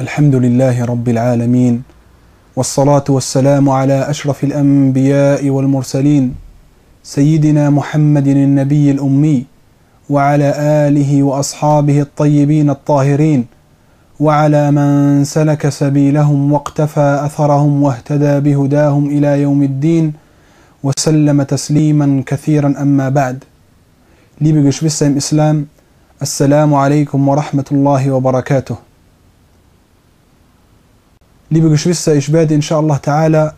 الحمد لله رب العالمين والصلاة والسلام على أشرف الأنبياء والمرسلين سيدنا محمد النبي الأمي وعلى آله وأصحابه الطيبين الطاهرين وعلى من سلك سبيلهم واقتفى أثرهم واهتدى بهداهم إلى يوم الدين وسلم تسليما كثيرا أما بعد Liebe Geschwister Assalamu alaikum wa rahmatullahi wa barakatuh. Liebe Geschwister, ich werde inshallah ta'ala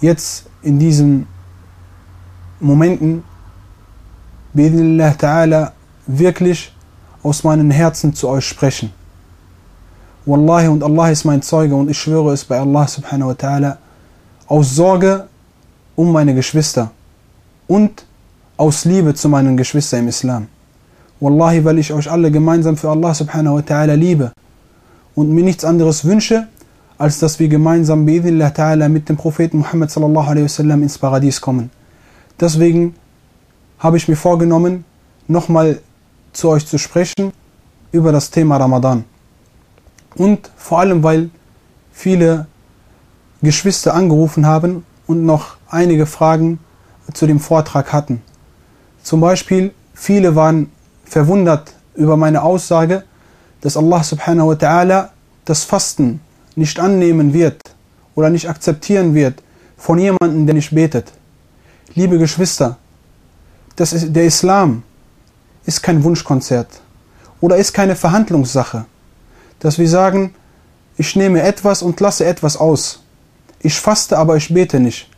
jetzt in diesen Momenten bi'idhnillah ta'ala wirklich aus meinem Herzen zu euch sprechen. Wallahi und Allah ist mein Zeuge und ich schwöre es bei Allah subhanahu wa ta'ala aus Sorge um meine Geschwister und aus Liebe zu meinen Geschwistern im Islam. Wallahi, weil ich euch alle gemeinsam für Allah subhanahu wa ta'ala liebe und mir nichts anderes wünsche, als dass wir gemeinsam mit dem Propheten Muhammad sallallahu alaihi wasallam ins Paradies kommen. Deswegen habe ich mir vorgenommen, nochmal zu euch zu sprechen über das Thema Ramadan. Und vor allem, weil viele Geschwister angerufen haben und noch einige Fragen zu dem Vortrag hatten. Zum Beispiel, viele waren verwundert über meine Aussage, dass Allah subhanahu wa ta'ala das Fasten nicht annehmen wird oder nicht akzeptieren wird von jemandem, der nicht betet. Liebe Geschwister, das ist, der Islam ist kein Wunschkonzert oder ist keine Verhandlungssache, dass wir sagen, ich nehme etwas und lasse etwas aus. Ich faste, aber ich bete nicht.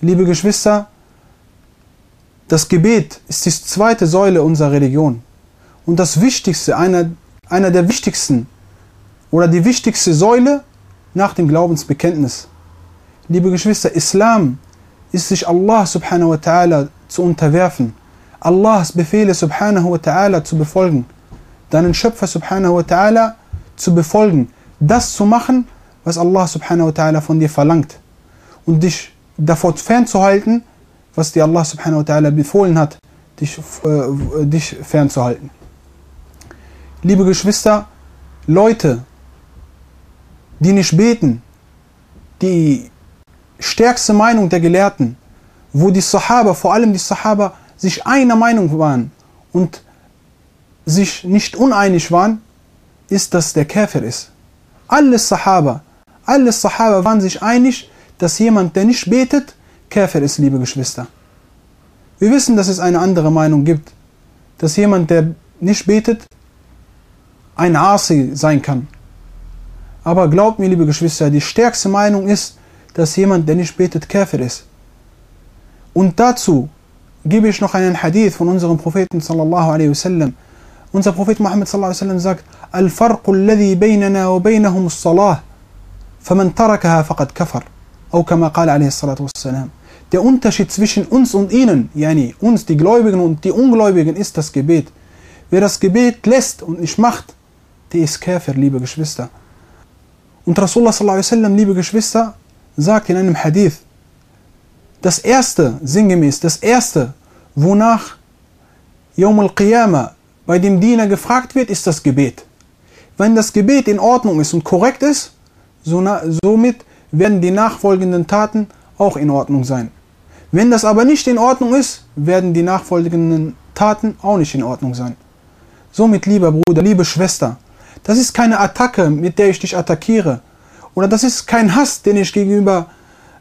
Liebe Geschwister, das Gebet ist die zweite Säule unserer Religion. Und das Wichtigste, einer, einer der wichtigsten oder die wichtigste Säule nach dem Glaubensbekenntnis. Liebe Geschwister, Islam ist sich Allah subhanahu wa ta'ala zu unterwerfen, Allahs Befehle subhanahu wa ta'ala zu befolgen, deinen Schöpfer subhanahu wa ta'ala zu befolgen, das zu machen, was Allah subhanahu wa ta'ala von dir verlangt und dich davor fernzuhalten, was dir Allah subhanahu wa ta'ala befohlen hat, dich, äh, dich fernzuhalten. Liebe Geschwister, Leute, die nicht beten, die stärkste Meinung der Gelehrten, wo die Sahaba, vor allem die Sahaba, sich einer Meinung waren und sich nicht uneinig waren, ist, dass der Käfer ist. Alle Sahaba, alle Sahaba waren sich einig, dass jemand, der nicht betet, Käfer ist, liebe Geschwister. Wir wissen, dass es eine andere Meinung gibt, dass jemand, der nicht betet, ein Asi sein kann. Aber glaubt mir, liebe Geschwister, die stärkste Meinung ist, dass jemand, der nicht betet, Käfer ist. Und dazu gebe ich noch einen Hadith von unserem Propheten sallallahu alaihi wasallam. Unser Prophet Muhammad sallallahu alaihi wasallam sagt: "Al-farq alladhi baynana wa baynahum as-salah, faman tarakaha faqad kafar." Auch kama qala alaihi salatu wassalam. Der Unterschied zwischen uns und ihnen, yani uns die Gläubigen und die Ungläubigen ist das Gebet. Wer das Gebet lässt und nicht macht, der ist Käfer, liebe Geschwister. Und Rasulullah sallallahu alaihi wasallam, liebe Geschwister, sagt in einem Hadith, das erste, sinngemäß, das erste, wonach Yawm al-Qiyamah bei dem Diener gefragt wird, ist das Gebet. Wenn das Gebet in Ordnung ist und korrekt ist, somit werden die nachfolgenden Taten auch in Ordnung sein. Wenn das aber nicht in Ordnung ist, werden die nachfolgenden Taten auch nicht in Ordnung sein. Somit, lieber Bruder, liebe Schwester, das ist keine Attacke, mit der ich dich attackiere. Oder das ist kein Hass, den ich gegenüber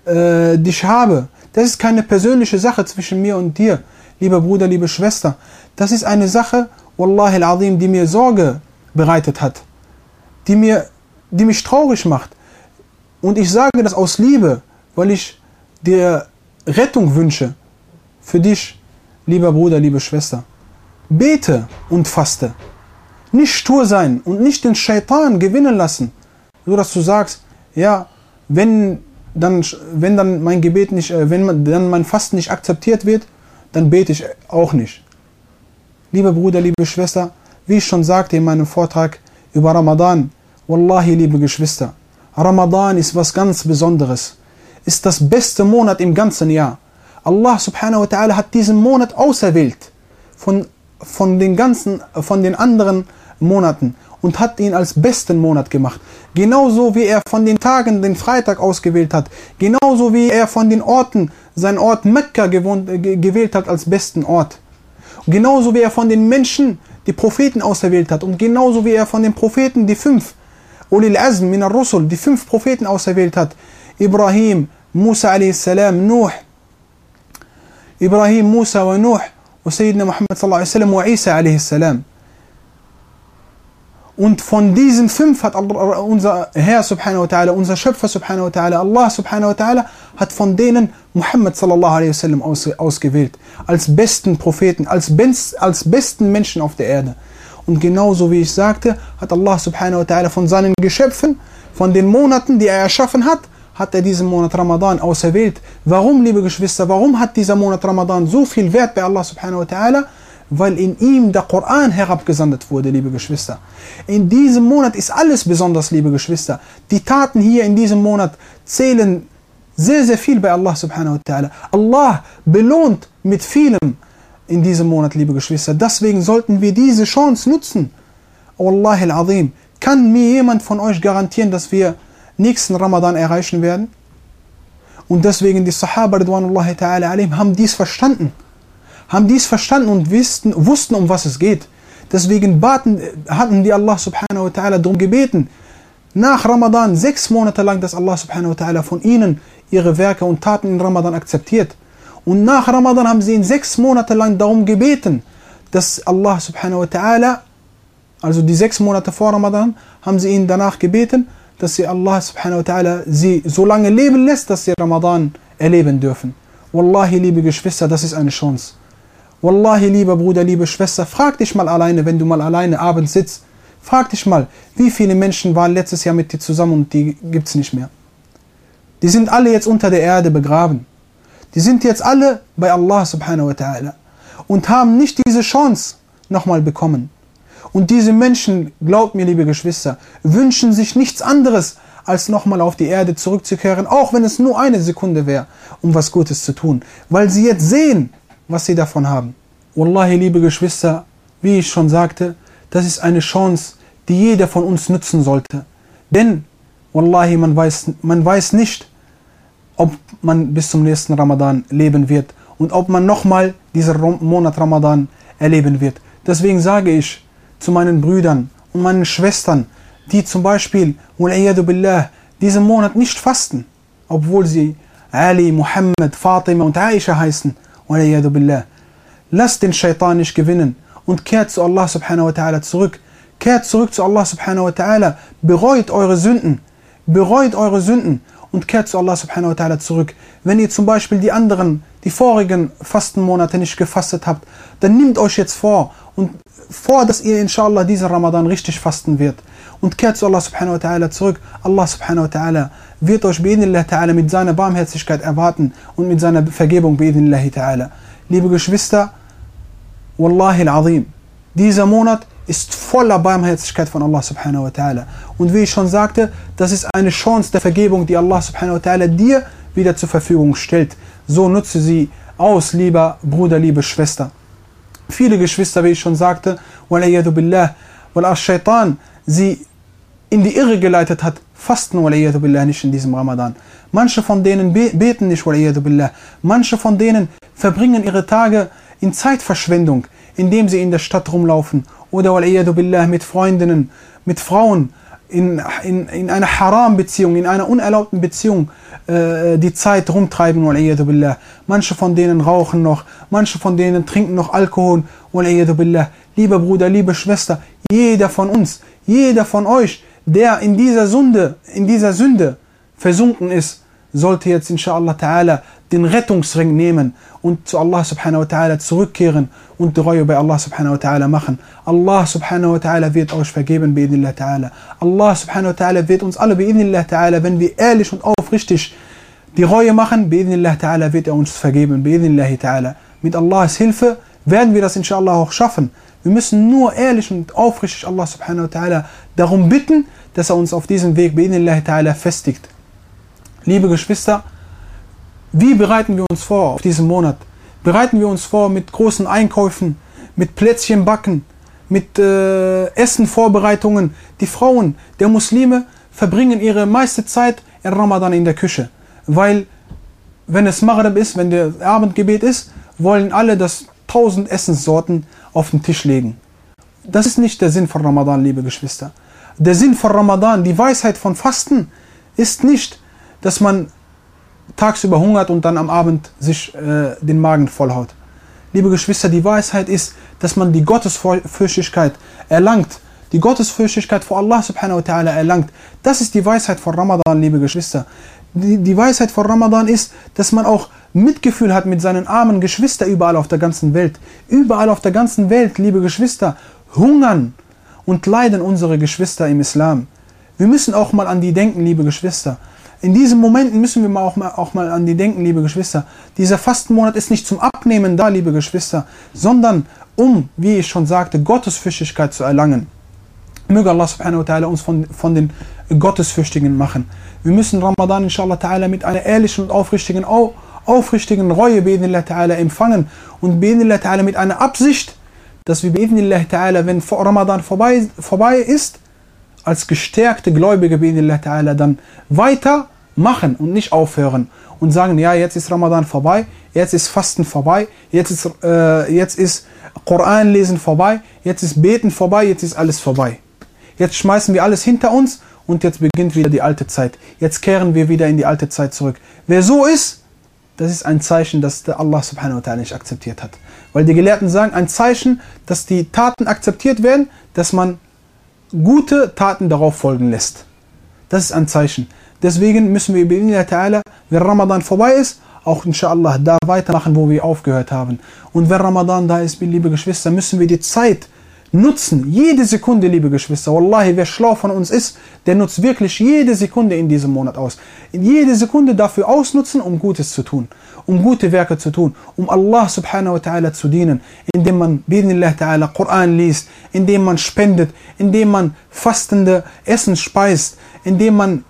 äh, dich habe. Das ist keine persönliche Sache zwischen mir und dir, lieber Bruder, liebe Schwester. Das ist eine Sache, Wallahi al-Azim, die mir Sorge bereitet hat, die, mir, die mich traurig macht. Und ich sage das aus Liebe, weil ich dir Rettung wünsche für dich, lieber Bruder, liebe Schwester. Bete und faste. Nicht stur sein und nicht den Shaitan gewinnen lassen, so dass du sagst, ja, wenn dann, wenn dann mein Gebet nicht, äh, wenn dann mein Fasten nicht akzeptiert wird, dann bete ich auch nicht. Lieber Bruder, liebe Schwester, wie ich schon sagte in meinem Vortrag über Ramadan, Wallahi, liebe Geschwister, Ramadan ist was ganz Besonderes ist das beste Monat im ganzen Jahr. Allah subhanahu wa ta'ala hat diesen Monat auserwählt von, von, den ganzen, von den anderen Monaten. und hat ihn als besten Monat gemacht. Genauso wie er von den Tagen den Freitag ausgewählt hat. Genauso wie er von den Orten seinen Ort Mekka gewohnt, äh, gewählt hat als besten Ort. Genauso wie er von den Menschen die Propheten auserwählt hat. Und genauso wie er von den Propheten die fünf, Ulil Azm min al-Rusul, die fünf Propheten auserwählt hat. Ibrahim, Musa a.s., Nuh, Ibrahim, Musa und Nuh und Sayyidina Muhammad sallallahu alaihi wasallam und Isa a.s. Und von diesen fünf hat unser Herr subhanahu wa ta'ala, unser Schöpfer subhanahu wa ta'ala, Allah subhanahu wa ta'ala, hat von denen Muhammad sallallahu alaihi wasallam aus, ausgewählt. Als besten Propheten, als, als besten Menschen auf der Erde. Und genauso wie ich sagte, hat Allah subhanahu wa ta'ala von seinen Geschöpfen, von den Monaten, die er erschaffen hat, hat er diesen Monat Ramadan auserwählt. Warum, liebe Geschwister, warum hat dieser Monat Ramadan so viel Wert bei Allah subhanahu wa ta'ala? Weil in ihm der Koran herabgesandt wurde, liebe Geschwister. In diesem Monat ist alles besonders, liebe Geschwister. Die Taten hier in diesem Monat zählen sehr, sehr viel bei Allah subhanahu wa ta'ala. Allah belohnt mit vielem in diesem Monat, liebe Geschwister. Deswegen sollten wir diese Chance nutzen. Allah al-Azim. Kann mir jemand von euch garantieren, dass wir nächsten Ramadan erreichen werden? Und deswegen die Sahaba, ta'ala haben dies verstanden haben dies verstanden und wussten, wussten, um was es geht. Deswegen baten, hatten die Allah subhanahu wa ta'ala darum gebeten, nach Ramadan sechs Monate lang, dass Allah subhanahu wa ta'ala von ihnen ihre Werke und Taten in Ramadan akzeptiert. Und nach Ramadan haben sie ihn sechs Monate lang darum gebeten, dass Allah subhanahu wa ta'ala, also die sechs Monate vor Ramadan, haben sie ihn danach gebeten, dass sie Allah subhanahu wa ta'ala sie so lange leben lässt, dass sie Ramadan erleben dürfen. Wallahi, liebe Geschwister, das ist eine Chance. Wallahi, lieber Bruder, liebe Schwester, frag dich mal alleine, wenn du mal alleine abends sitzt, frag dich mal, wie viele Menschen waren letztes Jahr mit dir zusammen und die gibt es nicht mehr. Die sind alle jetzt unter der Erde begraben. Die sind jetzt alle bei Allah subhanahu wa ta'ala und haben nicht diese Chance nochmal bekommen. Und diese Menschen, glaubt mir, liebe Geschwister, wünschen sich nichts anderes, als nochmal auf die Erde zurückzukehren, auch wenn es nur eine Sekunde wäre, um was Gutes zu tun. Weil sie jetzt sehen, was sie davon haben. Wallahi, liebe Geschwister, wie ich schon sagte, das ist eine Chance, die jeder von uns nutzen sollte. Denn, Wallahi, man weiß, man weiß nicht, ob man bis zum nächsten Ramadan leben wird und ob man nochmal diesen Monat Ramadan erleben wird. Deswegen sage ich zu meinen Brüdern und meinen Schwestern, die zum Beispiel, billah, diesen Monat nicht fasten, obwohl sie Ali, Muhammad, Fatima und Aisha heißen, billah. Lasst den Shaitan nicht gewinnen und kehrt zu Allah subhanahu wa ta'ala zurück. Kehrt zurück zu Allah subhanahu wa ta'ala. Bereut eure Sünden. Bereut eure Sünden und kehrt zu Allah subhanahu wa ta'ala zurück. Wenn ihr zum Beispiel die anderen, die vorigen Fastenmonate nicht gefastet habt, dann nehmt euch jetzt vor und vor, dass ihr inshallah diesen Ramadan richtig fasten wird und kehrt zu Allah subhanahu wa ta'ala zurück. Allah subhanahu wa ta'ala wird euch bi'idnillah ta'ala mit seiner Barmherzigkeit erwarten und mit seiner Vergebung bi'idnillah ta'ala. Liebe Geschwister, Wallahi al-Azim, dieser Monat ist voller Barmherzigkeit von Allah subhanahu wa ta'ala. Und wie ich schon sagte, das ist eine Chance der Vergebung, die Allah subhanahu wa ta'ala dir wieder zur Verfügung stellt. So nutze sie aus, lieber Bruder, liebe Schwester. Viele Geschwister, wie ich schon sagte, billah, weil als Shaitan sie in die Irre geleitet hat, fasten billah nicht in diesem Ramadan. Manche von denen beten nicht billah. Manche von denen verbringen ihre Tage in Zeitverschwendung, indem sie in der Stadt rumlaufen oder billah mit Freundinnen, mit Frauen in, in, in einer Haram-Beziehung, in einer unerlaubten Beziehung äh, die Zeit rumtreiben. Billah. Manche von denen rauchen noch, manche von denen trinken noch Alkohol. Billah. Lieber Bruder, liebe Schwester, jeder von uns, jeder von euch, der in dieser Sünde, in dieser Sünde versunken ist, sollte jetzt inshallah ta'ala den Rettungsring nehmen und zu Allah subhanahu wa ta'ala zurückkehren und die Reue bei Allah subhanahu wa ta'ala machen. Allah subhanahu wa ta'ala wird euch vergeben, bi'idnillah ta'ala. Allah subhanahu wa ta'ala wird uns alle, bi'idnillah ta'ala, wenn wir ehrlich und aufrichtig die Reue machen, bi'idnillah ta'ala wird er uns vergeben, bi'idnillah ta'ala. Mit Allahs Hilfe werden wir das inshallah auch schaffen. Wir müssen nur ehrlich und aufrichtig Allah subhanahu wa ta'ala darum bitten, dass er uns auf diesem Weg bi'idnillah ta'ala festigt. Liebe Geschwister, wie bereiten wir uns vor auf diesen Monat? Bereiten wir uns vor mit großen Einkäufen, mit Plätzchen backen, mit äh, Essenvorbereitungen. Die Frauen der Muslime verbringen ihre meiste Zeit in Ramadan in der Küche, weil wenn es Maghrib ist, wenn der Abendgebet ist, wollen alle, dass tausend Essenssorten auf den Tisch legen. Das ist nicht der Sinn von Ramadan, liebe Geschwister. Der Sinn von Ramadan, die Weisheit von Fasten, ist nicht, dass man tagsüber hungert und dann am Abend sich äh, den Magen vollhaut. Liebe Geschwister, die Weisheit ist, dass man die Gottesfürchtigkeit erlangt, die Gottesfürchtigkeit vor Allah subhanahu wa ta'ala erlangt. Das ist die Weisheit von Ramadan, liebe Geschwister. Die, die Weisheit von Ramadan ist, dass man auch Mitgefühl hat mit seinen armen Geschwistern überall auf der ganzen Welt. Überall auf der ganzen Welt, liebe Geschwister, hungern und leiden unsere Geschwister im Islam. Wir müssen auch mal an die denken, liebe Geschwister. In diesen Momenten müssen wir auch mal, auch mal an die denken, liebe Geschwister. Dieser Fastenmonat ist nicht zum Abnehmen da, liebe Geschwister, sondern um, wie ich schon sagte, Gottesfürchtigkeit zu erlangen. Möge Allah subhanahu wa ta'ala uns von, von den Gottesfürchtigen machen. Wir müssen Ramadan inshallah ta'ala mit einer ehrlichen und aufrichtigen, aufrichtigen Reue ta'ala empfangen und ta'ala mit einer Absicht, dass wir ta'ala, wenn Ramadan vorbei, vorbei ist, als gestärkte Gläubige ta'ala dann weiter machen und nicht aufhören und sagen, ja, jetzt ist Ramadan vorbei, jetzt ist Fasten vorbei, jetzt ist, äh, jetzt ist Koran lesen vorbei, jetzt ist Beten vorbei, jetzt ist alles vorbei. Jetzt schmeißen wir alles hinter uns und jetzt beginnt wieder die alte Zeit. Jetzt kehren wir wieder in die alte Zeit zurück. Wer so ist, das ist ein Zeichen, dass Allah subhanahu wa ta'ala nicht akzeptiert hat. Weil die Gelehrten sagen, ein Zeichen, dass die Taten akzeptiert werden, dass man gute Taten darauf folgen lässt. Das ist ein Zeichen. Deswegen müssen wir, ta'ala, wenn Ramadan vorbei ist, auch inshallah da weitermachen, wo wir aufgehört haben. Und wenn Ramadan da ist, liebe Geschwister, müssen wir die Zeit nutzen. Jede Sekunde, liebe Geschwister. Wallahi, wer schlau von uns ist, der nutzt wirklich jede Sekunde in diesem Monat aus. Jede Sekunde dafür ausnutzen, um Gutes zu tun. Um gute Werke zu tun. Um Allah subhanahu wa ta'ala zu dienen. Indem man, bidnillah ta'ala, Koran liest. Indem man spendet. Indem man fastende Essen speist. Indem man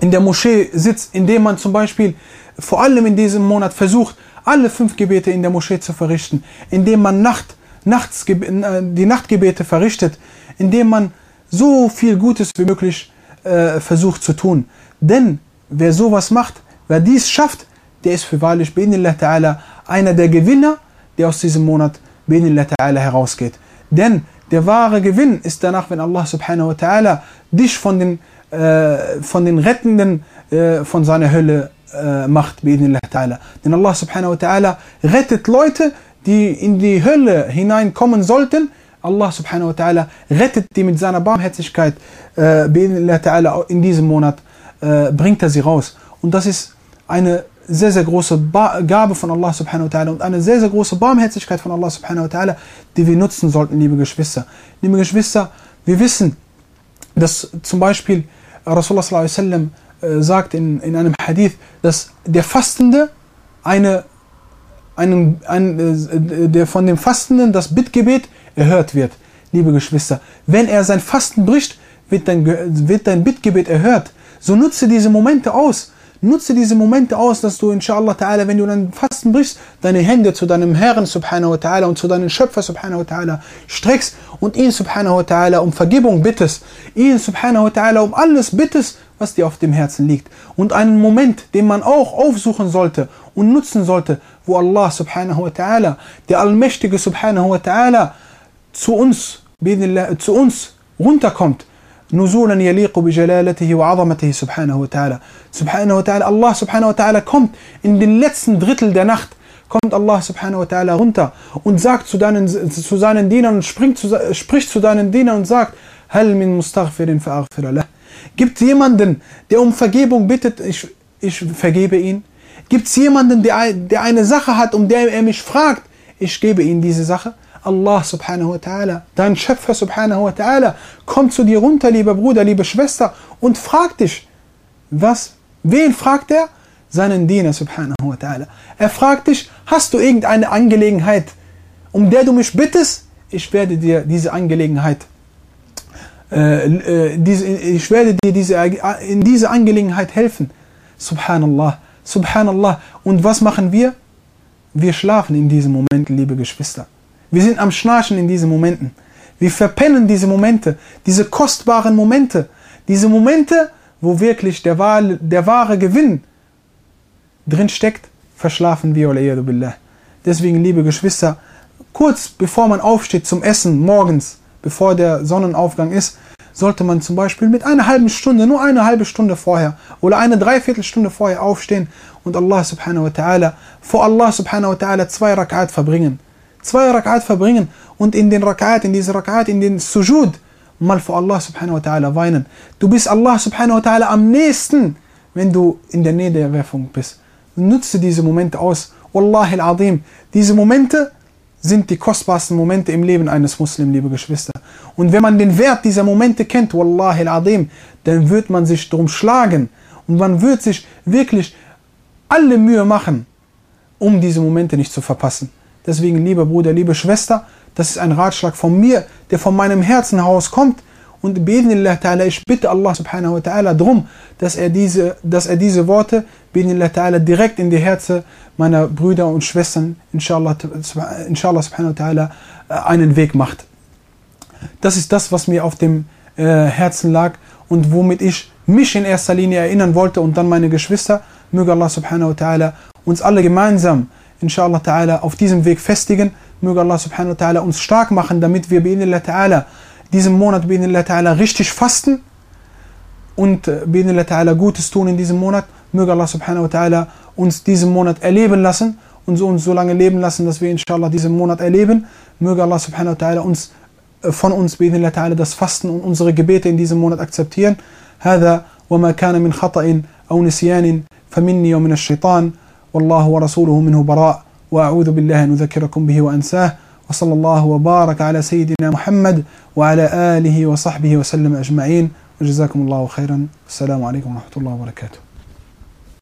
in der Moschee sitzt. Indem man zum Beispiel vor allem in diesem Monat versucht, alle fünf Gebete in der Moschee zu verrichten. Indem man Nacht nachts äh, die Nachtgebete verrichtet, indem man so viel Gutes wie möglich äh, versucht zu tun. Denn wer sowas macht, wer dies schafft, der ist für wahrlich ta'ala einer der Gewinner, der aus diesem Monat ta'ala herausgeht. Denn der wahre Gewinn ist danach, wenn Allah subhanahu wa ta'ala dich von den, äh, von den Rettenden äh, von seiner Hölle äh, macht, ta'ala. Denn Allah subhanahu wa ta'ala rettet Leute, die in die Hölle hineinkommen sollten, Allah subhanahu wa ta'ala rettet die mit seiner Barmherzigkeit äh, in diesem Monat, äh, bringt er sie raus. Und das ist eine sehr, sehr große ba Gabe von Allah subhanahu wa ta'ala und eine sehr, sehr große Barmherzigkeit von Allah subhanahu wa ta'ala, die wir nutzen sollten, liebe Geschwister. Liebe Geschwister, wir wissen, dass zum Beispiel Rasulullah sallallahu äh, sagt in, in einem Hadith, dass der Fastende eine einem, ein, äh, der von dem Fastenden das Bittgebet erhört wird. Liebe Geschwister, wenn er sein Fasten bricht, wird dein, wird dein Bittgebet erhört. So nutze diese Momente aus. Nutze diese Momente aus, dass du inshallah ta'ala, wenn du dein Fasten brichst, deine Hände zu deinem Herrn subhanahu wa ta'ala und zu deinem Schöpfer subhanahu wa ta'ala streckst und ihn subhanahu wa ta'ala um Vergebung bittest. Ihn subhanahu wa ta'ala um alles bittest, was dir auf dem Herzen liegt. Und einen Moment, den man auch aufsuchen sollte und nutzen sollte, wo Allah subhanahu wa ta'ala, der Allmächtige subhanahu wa ta'ala, zu uns, zu uns runterkommt. نزولا يليق بجلالته وعظمته سبحانه وتعالى سبحانه وتعالى Allah subhanahu wa ta'ala kommt in den letzten Drittel der Nacht kommt Allah subhanahu wa ta'ala runter und sagt zu, deinen, zu seinen Dienern und springt zu, spricht zu deinen Dienern und sagt هل من مستغفر فأغفر له Gibt es jemanden, der um Vergebung bittet, ich, ich vergebe ihn? Gibt es jemanden, der, der eine Sache hat, um der er mich fragt, ich gebe ihm diese Sache? Allah subhanahu wa ta'ala, dein Schöpfer subhanahu wa ta'ala, kommt zu dir runter, lieber Bruder, liebe Schwester, und fragt dich, was, wen fragt er? Seinen Diener subhanahu wa ta'ala. Er fragt dich, hast du irgendeine Angelegenheit, um der du mich bittest? Ich werde dir diese Angelegenheit äh, äh, diese, ich werde dir diese, in dieser Angelegenheit helfen. Subhanallah, Subhanallah. Und was machen wir? Wir schlafen in diesen Momenten, liebe Geschwister. Wir sind am Schnarchen in diesen Momenten. Wir verpennen diese Momente, diese kostbaren Momente, diese Momente, wo wirklich der wahre, der wahre Gewinn drin steckt, verschlafen wir. Deswegen, liebe Geschwister, kurz bevor man aufsteht zum Essen morgens, bevor der Sonnenaufgang ist, sollte man zum Beispiel mit einer halben Stunde, nur eine halbe Stunde vorher oder eine Dreiviertelstunde vorher aufstehen und Allah subhanahu wa ta'ala, vor Allah subhanahu wa ta'ala zwei Rakat verbringen. Zwei Rakat verbringen und in den Rakat, in diese Rakat, in den Sujud, mal vor Allah subhanahu wa ta'ala weinen. Du bist Allah subhanahu wa ta'ala am nächsten, wenn du in der Nähe der Werfung bist. Nutze diese Momente aus. Wallahi al-Azim. Diese Momente sind die kostbarsten Momente im Leben eines Muslims, liebe Geschwister. Und wenn man den Wert dieser Momente kennt, Wallahi al-Azim, dann wird man sich drum schlagen und man wird sich wirklich alle Mühe machen, um diese Momente nicht zu verpassen. Deswegen, lieber Bruder, liebe Schwester, das ist ein Ratschlag von mir, der von meinem Herzen herauskommt. Und ich bitte Allah subhanahu wa ta'ala drum, dass er diese, dass er diese Worte, direkt in die Herzen meiner Brüder und Schwestern, inshallah, inshallah subhanahu wa ta'ala, äh, einen Weg macht. Das ist das, was mir auf dem äh, Herzen lag und womit ich mich in erster Linie erinnern wollte und dann meine Geschwister. Möge Allah subhanahu wa ta'ala uns alle gemeinsam, inshallah ta'ala, auf diesem Weg festigen. Möge Allah subhanahu wa ta'ala uns stark machen, damit wir bi'inillah ta'ala diesen Monat bi'inillah ta'ala richtig fasten und äh, bi'inillah ta'ala Gutes tun in diesem Monat. Möge Allah subhanahu wa ta'ala uns diesen Monat erleben lassen und so uns so lange leben lassen, dass wir inshallah diesen Monat erleben. Möge Allah subhanahu wa ta'ala uns äh, von uns bi'inillah ta'ala das Fasten und unsere Gebete in diesem Monat akzeptieren. هذا وما كان من خطأ أو نسيان فمني ومن الشيطان والله ورسوله منه براء وأعوذ بالله أن أذكركم به وأنساه وصلى الله وبارك على سيدنا محمد وعلى آله وصحبه وسلم أجمعين. وجزاكم الله خيرا. السلام عليكم ورحمة الله وبركاته.